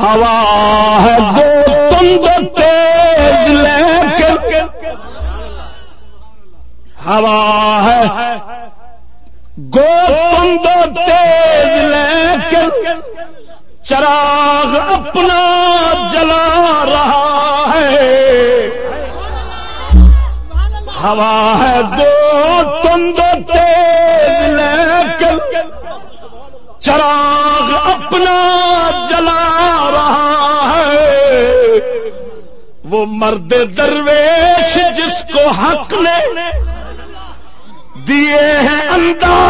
ہوا ہے دو تند تیز لیکن ہوا ہے گو تند تیز لیکن چراغ اپنا جلا رہا ہے ہوا ہے دو تند تیز لیکن چراغ وہ مرد درویش جس کو حق نے دیے ہیں انداز